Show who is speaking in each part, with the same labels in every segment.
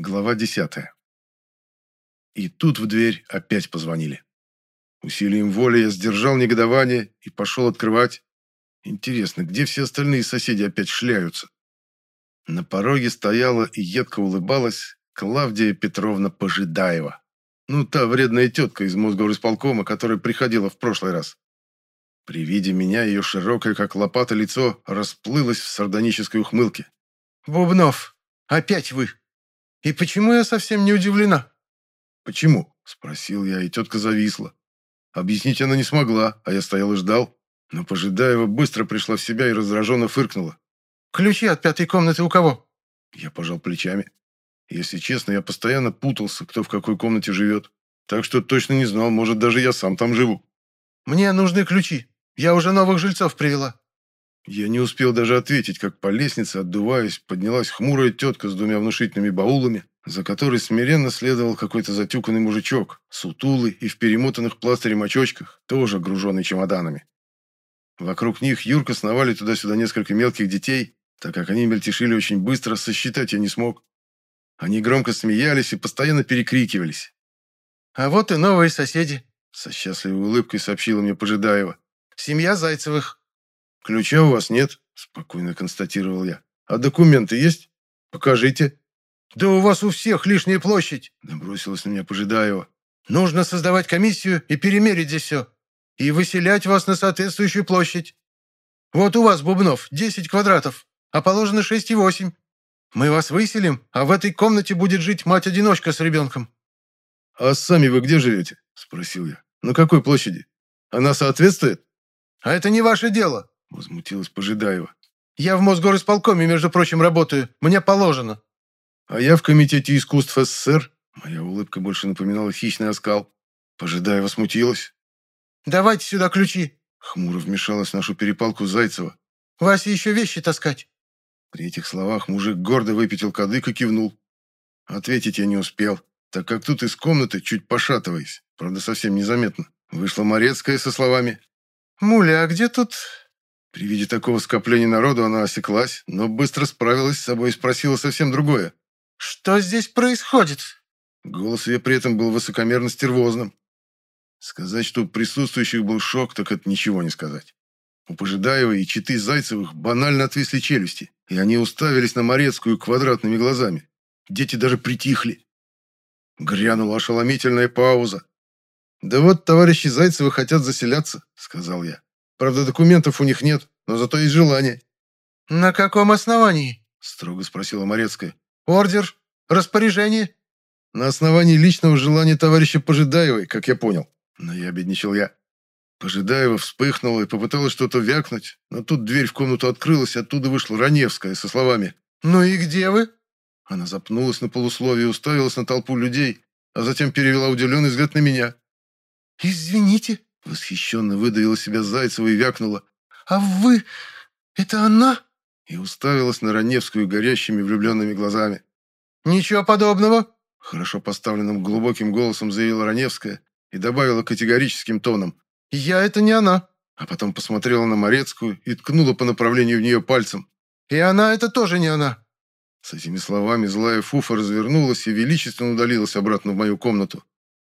Speaker 1: Глава десятая. И тут в дверь опять позвонили. Усилием воли я сдержал негодование и пошел открывать. Интересно, где все остальные соседи опять шляются? На пороге стояла и едко улыбалась Клавдия Петровна Пожидаева. Ну, та вредная тетка из Мосгорисполкома, которая приходила в прошлый раз. При виде меня ее широкое, как лопата, лицо расплылось в сардонической ухмылке.
Speaker 2: «Бубнов, опять вы!» И почему я совсем не удивлена?
Speaker 1: Почему? Спросил я, и тетка зависла. Объяснить она не смогла, а я стоял и ждал. Но Пожидаева быстро пришла в себя и раздраженно фыркнула.
Speaker 2: «Ключи от пятой комнаты у кого?»
Speaker 1: Я пожал плечами. Если честно, я постоянно путался, кто в какой комнате живет. Так что точно не знал, может, даже я сам там живу.
Speaker 2: «Мне нужны ключи. Я уже новых жильцов привела».
Speaker 1: Я не успел даже ответить, как по лестнице, отдуваясь, поднялась хмурая тетка с двумя внушительными баулами, за которой смиренно следовал какой-то затюканный мужичок, сутулый и в перемотанных пластырем очочках, тоже груженный чемоданами. Вокруг них Юрка сновали туда-сюда несколько мелких детей, так как они мельтешили очень быстро, сосчитать я не смог. Они громко смеялись и постоянно перекрикивались.
Speaker 2: «А вот и новые соседи», —
Speaker 1: со счастливой улыбкой сообщила мне Пожидаева.
Speaker 2: «Семья Зайцевых.
Speaker 1: «Ключа у вас нет», – спокойно констатировал я. «А документы есть? Покажите».
Speaker 2: «Да у вас у всех лишняя площадь», –
Speaker 1: набросилась на меня Пожидаева.
Speaker 2: «Нужно создавать комиссию и перемерить здесь все. И выселять вас на соответствующую площадь. Вот у вас, Бубнов, 10 квадратов, а положено 6,8. Мы вас выселим, а в этой комнате будет жить мать-одиночка с ребенком».
Speaker 1: «А сами вы где живете?» – спросил я. «На какой площади? Она соответствует?»
Speaker 2: «А это не ваше дело.
Speaker 1: Возмутилась Пожидаева.
Speaker 2: «Я в Мосгорисполкоме, между прочим, работаю. Мне положено».
Speaker 1: «А я в Комитете искусств СССР». Моя улыбка больше напоминала хищный оскал. Пожидаева смутилась.
Speaker 2: «Давайте сюда ключи».
Speaker 1: Хмуро вмешалась в нашу перепалку Зайцева.
Speaker 2: «Васе еще вещи таскать».
Speaker 1: При этих словах мужик гордо выпятил кадык и кивнул. Ответить я не успел, так как тут из комнаты, чуть пошатываясь, правда совсем незаметно, вышла Морецкая со словами
Speaker 2: «Муля, а где тут
Speaker 1: при виде такого скопления народу она осеклась, но быстро справилась с собой и спросила совсем другое.
Speaker 2: «Что здесь происходит?»
Speaker 1: Голос ее при этом был высокомерно стервозным. Сказать, что у присутствующих был шок, так это ничего не сказать. У Пожидаева и Читы Зайцевых банально отвисли челюсти, и они уставились на Морецкую квадратными глазами. Дети даже притихли. Грянула ошеломительная пауза. «Да вот товарищи Зайцевы хотят заселяться», — сказал я. Правда, документов у них нет, но зато есть желание».
Speaker 2: «На каком основании?»
Speaker 1: – строго спросила Морецкая.
Speaker 2: «Ордер? Распоряжение?»
Speaker 1: «На основании личного желания товарища Пожидаевой, как я понял». Но я обедничал я. Пожидаева вспыхнула и попыталась что-то вякнуть, но тут дверь в комнату открылась, оттуда вышла Раневская со словами
Speaker 2: «Ну и где вы?»
Speaker 1: Она запнулась на полусловие и уставилась на толпу людей, а затем перевела удивленный взгляд на меня.
Speaker 2: «Извините»,
Speaker 1: Восхищенно выдавила себя Зайцева и вякнула.
Speaker 2: «А вы... это она?»
Speaker 1: И уставилась на Раневскую горящими влюбленными глазами.
Speaker 2: «Ничего подобного!»
Speaker 1: Хорошо поставленным глубоким голосом заявила Раневская и добавила категорическим тоном.
Speaker 2: «Я это не она!»
Speaker 1: А потом посмотрела на Морецкую и ткнула по направлению в нее пальцем.
Speaker 2: «И она это тоже не она!»
Speaker 1: С этими словами злая Фуфа развернулась и величественно удалилась обратно в мою комнату.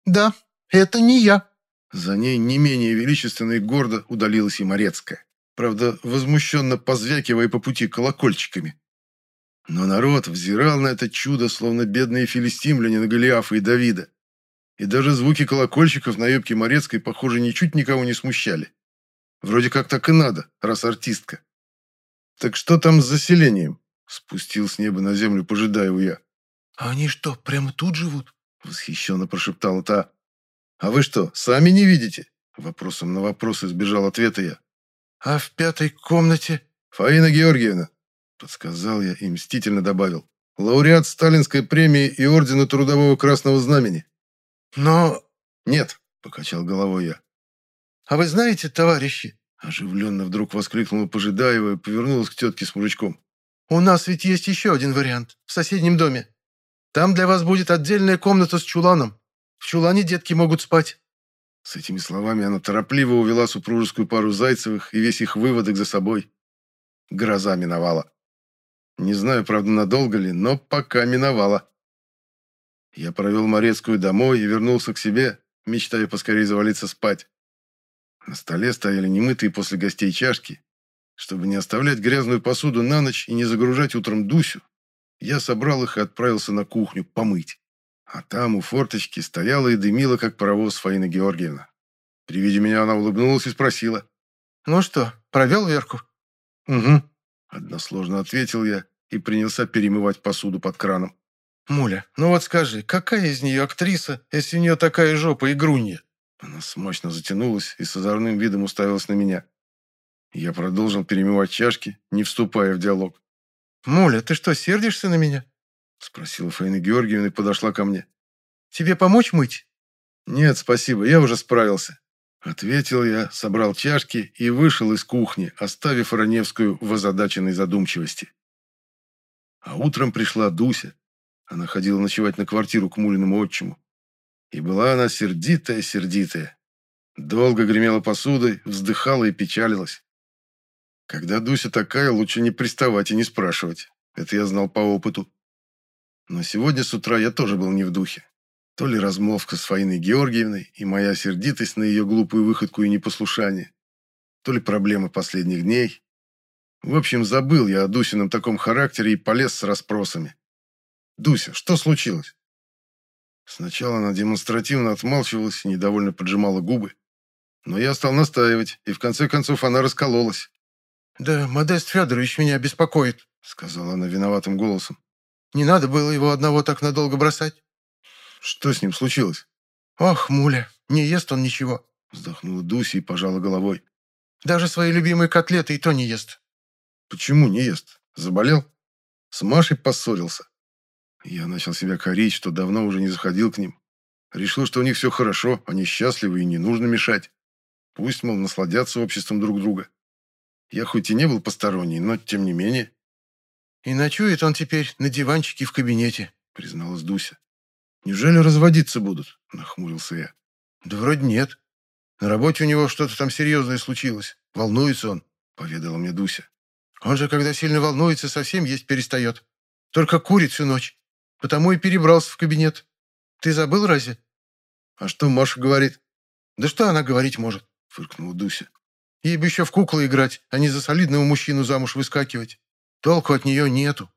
Speaker 2: «Да, это не я!»
Speaker 1: За ней не менее величественно и гордо удалилась и Морецкая. Правда, возмущенно позвякивая по пути колокольчиками. Но народ взирал на это чудо, словно бедные филистимляне на Голиафа и Давида. И даже звуки колокольчиков на юбке Морецкой, похоже, ничуть никого не смущали. Вроде как так и надо, раз артистка. «Так что там с заселением?» Спустил с неба на землю, пожидая я.
Speaker 2: «А они что, прямо тут живут?»
Speaker 1: Восхищенно прошептала та. «А вы что, сами не видите?» Вопросом на вопрос избежал ответа я.
Speaker 2: «А в пятой комнате?»
Speaker 1: «Фаина Георгиевна», — подсказал я и мстительно добавил. «Лауреат Сталинской премии и Ордена Трудового Красного Знамени».
Speaker 2: «Но...»
Speaker 1: «Нет», — покачал головой я.
Speaker 2: «А вы знаете, товарищи...»
Speaker 1: Оживленно вдруг воскликнула Пожидаева и повернулась к тетке с мужичком.
Speaker 2: «У нас ведь есть еще один вариант. В соседнем доме. Там для вас будет отдельная комната с чуланом. В чулане детки могут спать».
Speaker 1: С этими словами она торопливо увела супружескую пару Зайцевых и весь их выводок за собой. Гроза миновала. Не знаю, правда, надолго ли, но пока миновала. Я провел Морецкую домой и вернулся к себе, мечтая поскорее завалиться спать. На столе стояли немытые после гостей чашки. Чтобы не оставлять грязную посуду на ночь и не загружать утром Дусю, я собрал их и отправился на кухню помыть. А там у форточки стояла и дымила, как паровоз Фаина Георгиевна. При виде меня она улыбнулась и спросила.
Speaker 2: «Ну что, провел Верку?»
Speaker 1: «Угу», — односложно ответил я и принялся перемывать посуду под краном.
Speaker 2: «Муля, ну вот скажи, какая из нее актриса, если у нее такая жопа и грунья?»
Speaker 1: Она смачно затянулась и с озорным видом уставилась на меня. Я продолжил перемывать чашки, не вступая в диалог.
Speaker 2: «Муля, ты что, сердишься на меня?»
Speaker 1: Спросила Фаина Георгиевна и подошла ко мне.
Speaker 2: «Тебе помочь мыть?»
Speaker 1: «Нет, спасибо, я уже справился». Ответил я, собрал чашки и вышел из кухни, оставив Раневскую в озадаченной задумчивости. А утром пришла Дуся. Она ходила ночевать на квартиру к Мулиному отчиму. И была она сердитая-сердитая. Долго гремела посудой, вздыхала и печалилась. Когда Дуся такая, лучше не приставать и не спрашивать. Это я знал по опыту. Но сегодня с утра я тоже был не в духе. То ли размолвка с Фаиной Георгиевной и моя сердитость на ее глупую выходку и непослушание, то ли проблемы последних дней. В общем, забыл я о Дусином таком характере и полез с расспросами. «Дуся, что случилось?» Сначала она демонстративно отмалчивалась и недовольно поджимала губы. Но я стал настаивать, и в конце концов она раскололась.
Speaker 2: «Да Модест Федорович меня беспокоит», — сказала она виноватым голосом. «Не надо было его одного так надолго бросать».
Speaker 1: «Что с ним случилось?»
Speaker 2: «Ох, муля, не ест он ничего», —
Speaker 1: вздохнула Дуся и пожала головой.
Speaker 2: «Даже свои любимые котлеты и то не ест».
Speaker 1: «Почему не ест? Заболел? С Машей поссорился?» Я начал себя корить, что давно уже не заходил к ним. Решил, что у них все хорошо, они счастливы и не нужно мешать. Пусть, мол, насладятся обществом друг друга. Я хоть и не был посторонний, но тем не менее.
Speaker 2: «И ночует он теперь на диванчике в кабинете», — призналась Дуся.
Speaker 1: «Неужели разводиться будут?» — нахмурился я.
Speaker 2: «Да вроде нет. На работе у него что-то там серьезное случилось. Волнуется он», — поведала мне Дуся. «Он же, когда сильно волнуется, совсем есть перестает. Только курит всю ночь. Потому и перебрался в кабинет. Ты забыл разве?
Speaker 1: А что Маша говорит?
Speaker 2: Да что она говорить может? Фыркнула Дуся. Ей бы еще в куклы играть, а не за солидного мужчину замуж выскакивать. Толку от нее нету.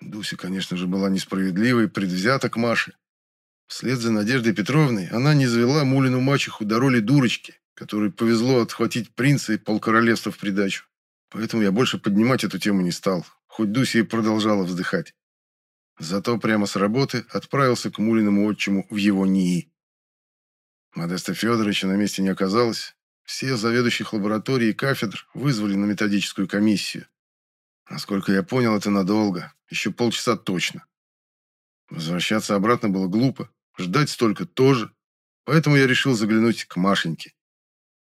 Speaker 1: Дуся, конечно же, была несправедливой, предвзята к Маше. Вслед за Надеждой Петровной она не завела Мулину мачеху до роли дурочки, которой повезло отхватить принца и полкоролевства в придачу. Поэтому я больше поднимать эту тему не стал, хоть Дуся и продолжала вздыхать. Зато прямо с работы отправился к Мулиному отчиму в его НИИ. Модеста Федоровича на месте не оказалось. Все заведующих лабораторий и кафедр вызвали на методическую комиссию. Насколько я понял, это надолго. Еще полчаса точно. Возвращаться обратно было глупо. Ждать столько тоже. Поэтому я решил заглянуть к Машеньке.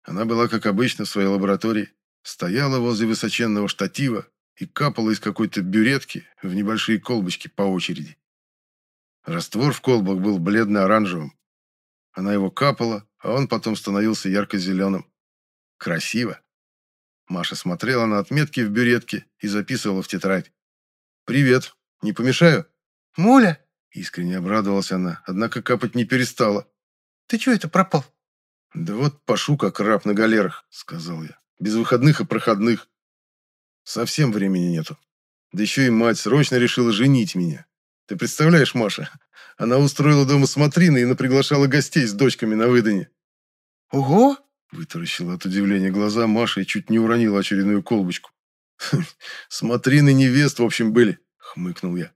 Speaker 1: Она была, как обычно, в своей лаборатории. Стояла возле высоченного штатива и капала из какой-то бюретки в небольшие колбочки по очереди. Раствор в колбах был бледно-оранжевым. Она его капала, а он потом становился ярко-зеленым. Красиво. Маша смотрела на отметки в бюретке и записывала в тетрадь. «Привет. Не помешаю?»
Speaker 2: «Муля!»
Speaker 1: Искренне обрадовалась она, однако капать не перестала.
Speaker 2: «Ты чего это пропал?»
Speaker 1: «Да вот пашу как раб на галерах», — сказал я. «Без выходных и проходных. Совсем времени нету. Да еще и мать срочно решила женить меня. Ты представляешь, Маша? Она устроила дома смотрины и наприглашала гостей с дочками на выдане.
Speaker 2: Ого!
Speaker 1: Вытаращила от удивления глаза Маша и чуть не уронила очередную колбочку. Смотрины невест, в общем, были, хмыкнул я.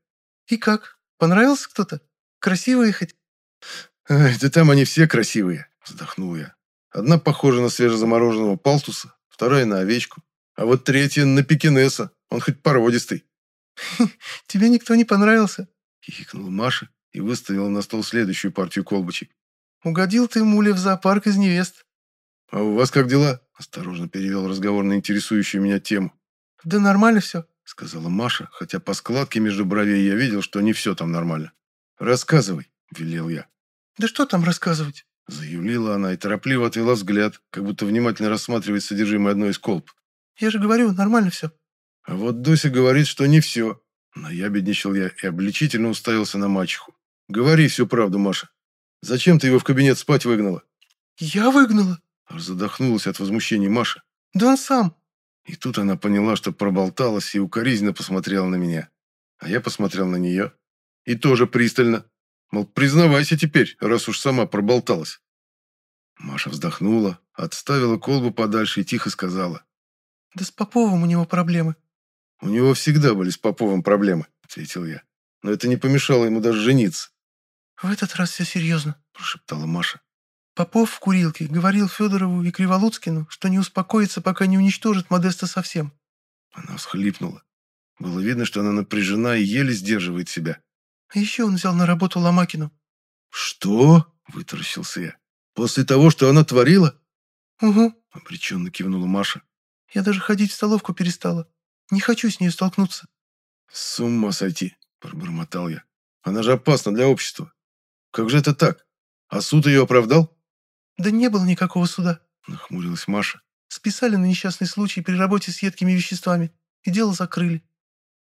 Speaker 2: И как? Понравился кто-то? Красивые хоть?
Speaker 1: Да там они все красивые, вздохнул я. Одна похожа на свежезамороженного палтуса, вторая на овечку. А вот третий на пекинеса. Он хоть породистый.
Speaker 2: «Тебе никто не понравился?»
Speaker 1: Хихикнула Маша и выставила на стол следующую партию колбочек.
Speaker 2: «Угодил ты, муле, в зоопарк из невест».
Speaker 1: «А у вас как дела?» Осторожно перевел разговор на интересующую меня тему.
Speaker 2: «Да нормально все», —
Speaker 1: сказала Маша, хотя по складке между бровей я видел, что не все там нормально. «Рассказывай», — велел я.
Speaker 2: «Да что там рассказывать?»
Speaker 1: Заюлила она и торопливо отвела взгляд, как будто внимательно рассматривает содержимое одной из колб.
Speaker 2: Я же говорю, нормально все.
Speaker 1: А вот Дуся говорит, что не все. Наябедничал я и обличительно уставился на мачеху. Говори всю правду, Маша. Зачем ты его в кабинет спать выгнала?»
Speaker 2: «Я выгнала?»
Speaker 1: Задохнулась от возмущения Маша.
Speaker 2: «Да он сам».
Speaker 1: И тут она поняла, что проболталась и укоризненно посмотрела на меня. А я посмотрел на нее. И тоже пристально. Мол, признавайся теперь, раз уж сама проболталась. Маша вздохнула, отставила колбу подальше и тихо сказала.
Speaker 2: «Да с Поповым у него проблемы».
Speaker 1: «У него всегда были с Поповым проблемы», — ответил я. «Но это не помешало ему даже жениться».
Speaker 2: «В этот раз все серьезно», —
Speaker 1: прошептала Маша.
Speaker 2: Попов в курилке говорил Федорову и Криволуцкину, что не успокоится, пока не уничтожит Модеста совсем.
Speaker 1: Она всхлипнула. Было видно, что она напряжена и еле сдерживает себя.
Speaker 2: А еще он взял на работу Ломакину.
Speaker 1: «Что?» – вытаращился я. «После того, что она творила?»
Speaker 2: «Угу», –
Speaker 1: обреченно кивнула Маша.
Speaker 2: «Я даже ходить в столовку перестала. Не хочу с ней столкнуться».
Speaker 1: «С ума сойти», – пробормотал я. «Она же опасна для общества. Как же это так? А суд ее оправдал?»
Speaker 2: «Да не было никакого суда», —
Speaker 1: нахмурилась Маша.
Speaker 2: «Списали на несчастный случай при работе с едкими веществами, и дело закрыли.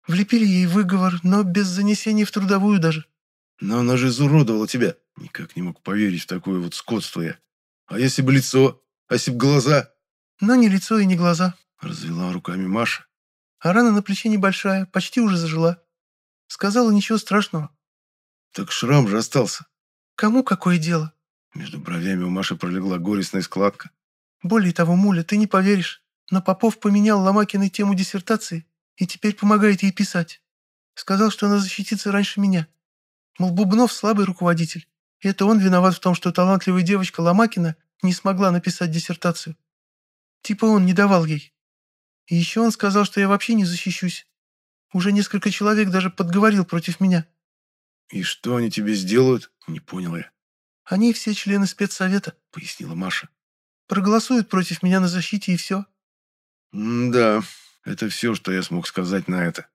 Speaker 2: Влепили ей выговор, но без занесения в трудовую даже».
Speaker 1: «Но она же изуродовала тебя». Никак не мог поверить в такое вот скотство я. «А если бы лицо? А если бы глаза?»
Speaker 2: «Но не лицо и не глаза», —
Speaker 1: развела руками Маша.
Speaker 2: «А рана на плече небольшая, почти уже зажила. Сказала, ничего страшного».
Speaker 1: «Так шрам же остался».
Speaker 2: «Кому какое дело?
Speaker 1: Между бровями у Маши пролегла горестная складка.
Speaker 2: «Более того, Муля, ты не поверишь, но Попов поменял Ломакиной тему диссертации и теперь помогает ей писать. Сказал, что она защитится раньше меня. Мол, Бубнов слабый руководитель, и это он виноват в том, что талантливая девочка Ломакина не смогла написать диссертацию. Типа он не давал ей. И еще он сказал, что я вообще не защищусь. Уже несколько человек даже подговорил против меня».
Speaker 1: «И что они тебе сделают?» — не понял я.
Speaker 2: «Они все члены спецсовета», — пояснила Маша. «Проголосуют против меня на защите и все».
Speaker 1: «Да, это все, что я смог сказать на это.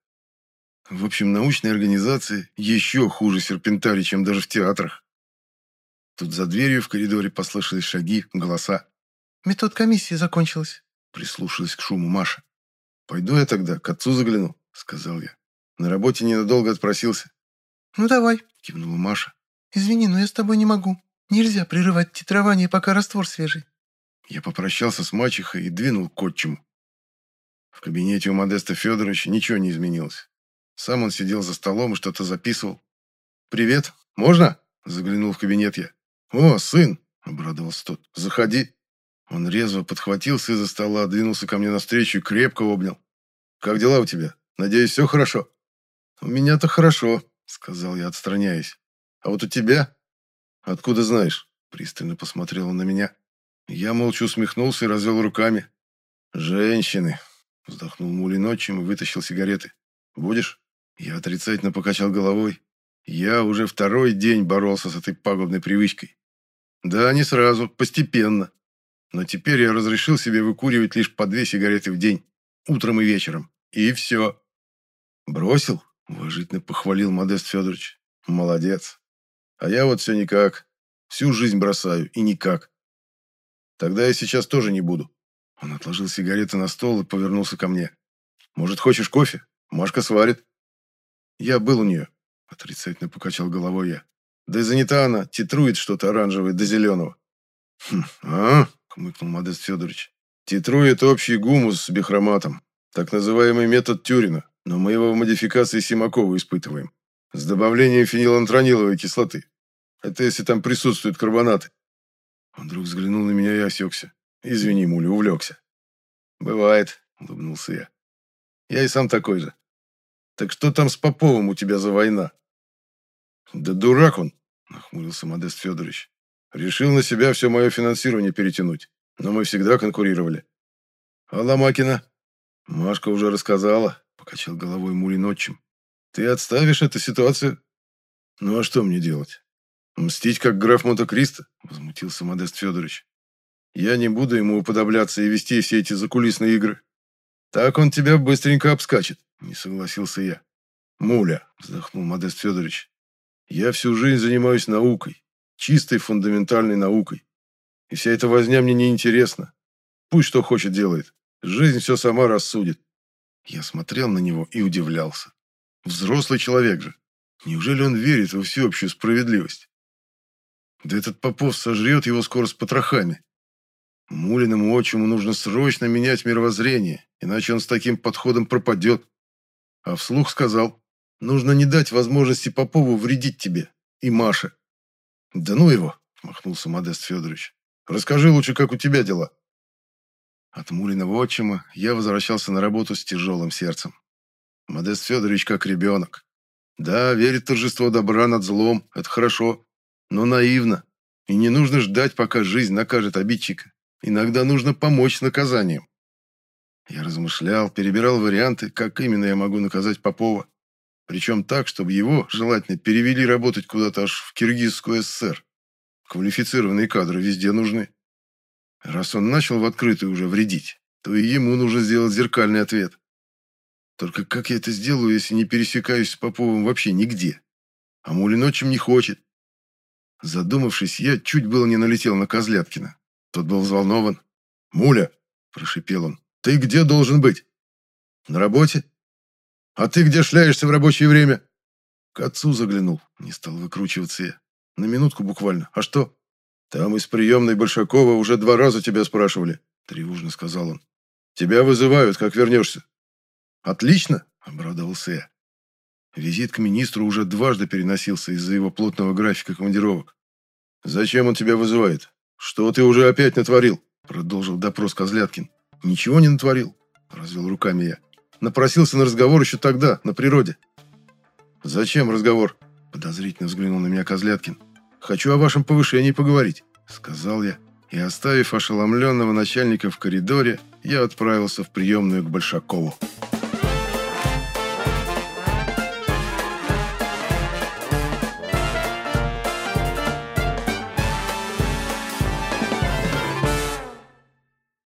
Speaker 1: В общем, научные организации еще хуже серпентарий, чем даже в театрах». Тут за дверью в коридоре послышались шаги, голоса.
Speaker 2: «Метод комиссии закончилась», —
Speaker 1: прислушалась к шуму Маша. «Пойду я тогда, к отцу загляну», — сказал я. На работе ненадолго отпросился.
Speaker 2: «Ну давай», —
Speaker 1: кивнула Маша.
Speaker 2: «Извини, но я с тобой не могу. Нельзя прерывать титрование, пока раствор свежий».
Speaker 1: Я попрощался с мачехой и двинул к отчиму. В кабинете у Модеста Федоровича ничего не изменилось. Сам он сидел за столом и что-то записывал. «Привет, можно?» – заглянул в кабинет я. «О, сын!» – обрадовался тот. «Заходи». Он резво подхватился из-за стола, двинулся ко мне навстречу и крепко обнял. «Как дела у тебя? Надеюсь, все хорошо?» «У меня-то хорошо», — сказал я, отстраняясь. А вот у тебя? Откуда знаешь? Пристально посмотрел он на меня. Я молча усмехнулся и развел руками. Женщины. Вздохнул Мулин отчим и вытащил сигареты. Будешь? Я отрицательно покачал головой. Я уже второй день боролся с этой пагубной привычкой. Да, не сразу, постепенно. Но теперь я разрешил себе выкуривать лишь по две сигареты в день, утром и вечером. И все. Бросил? Уважительно похвалил Модест Федорович. Молодец. А я вот все никак. Всю жизнь бросаю, и никак. Тогда я сейчас тоже не буду. Он отложил сигареты на стол и повернулся ко мне. Может, хочешь кофе? Машка сварит. Я был у нее. Отрицательно покачал головой я. Да и занята она, титрует что-то оранжевое до зеленого. Хм, а, хмыкнул Модест Федорович. Титрует общий гумус с бихроматом. Так называемый метод Тюрина. Но мы его в модификации Симакова испытываем. С добавлением фенилантраниловой кислоты. Это если там присутствуют карбонаты. Он вдруг взглянул на меня и осекся. Извини, Муля, увлекся. Бывает, улыбнулся я. Я и сам такой же. Так что там с Поповым у тебя за война? Да дурак он, нахмурился Модест Федорович. Решил на себя все мое финансирование перетянуть. Но мы всегда конкурировали. А Ломакина? Машка уже рассказала, покачал головой Мулин отчим. Ты отставишь эту ситуацию? Ну а что мне делать? «Мстить, как граф Монте-Кристо?» – возмутился Модест Федорович. «Я не буду ему уподобляться и вести все эти закулисные игры. Так он тебя быстренько обскачет», – не согласился я. «Муля», – вздохнул Модест Федорович, – «я всю жизнь занимаюсь наукой, чистой фундаментальной наукой. И вся эта возня мне не интересна. Пусть что хочет делает. Жизнь все сама рассудит». Я смотрел на него и удивлялся. Взрослый человек же. Неужели он верит во всеобщую справедливость? Да этот Попов сожрет его скоро с потрохами. Мулиному отчиму нужно срочно менять мировоззрение, иначе он с таким подходом пропадет. А вслух сказал, нужно не дать возможности Попову вредить тебе и Маше. Да ну его, махнулся Модест Федорович. Расскажи лучше, как у тебя дела. От Мулиного отчима я возвращался на работу с тяжелым сердцем. Модест Федорович как ребенок. Да, верит в торжество добра над злом, это хорошо, но наивно. И не нужно ждать, пока жизнь накажет обидчика. Иногда нужно помочь наказанием. Я размышлял, перебирал варианты, как именно я могу наказать Попова. Причем так, чтобы его, желательно, перевели работать куда-то аж в Киргизскую ССР. Квалифицированные кадры везде нужны. Раз он начал в открытую уже вредить, то и ему нужно сделать зеркальный ответ. Только как я это сделаю, если не пересекаюсь с Поповым вообще нигде? А Мулин отчим не хочет. Задумавшись, я чуть было не налетел на Козляткина. Тот был взволнован. «Муля!» – прошипел он. «Ты где должен быть?» «На работе». «А ты где шляешься в рабочее время?» К отцу заглянул. Не стал выкручиваться я. На минутку буквально. «А что?» «Там из приемной Большакова уже два раза тебя спрашивали», – тревожно сказал он. «Тебя вызывают, как вернешься». «Отлично!» – обрадовался я. Визит к министру уже дважды переносился из-за его плотного графика командировок. «Зачем он тебя вызывает? Что ты уже опять натворил?» Продолжил допрос Козляткин. «Ничего не натворил», – развел руками я. «Напросился на разговор еще тогда, на природе». «Зачем разговор?» – подозрительно взглянул на меня Козляткин. «Хочу о вашем повышении поговорить», – сказал я. И, оставив ошеломленного начальника в коридоре, я отправился в приемную к Большакову.